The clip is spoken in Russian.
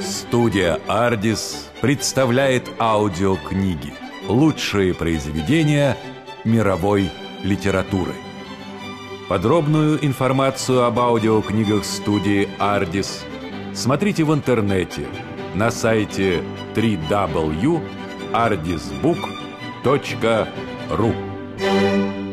Студия «Ардис» представляет аудиокниги «Лучшие произведения мировой литературы». Подробную информацию об аудиокнигах студии «Ардис» смотрите в интернете на сайте www.ardisbook.ru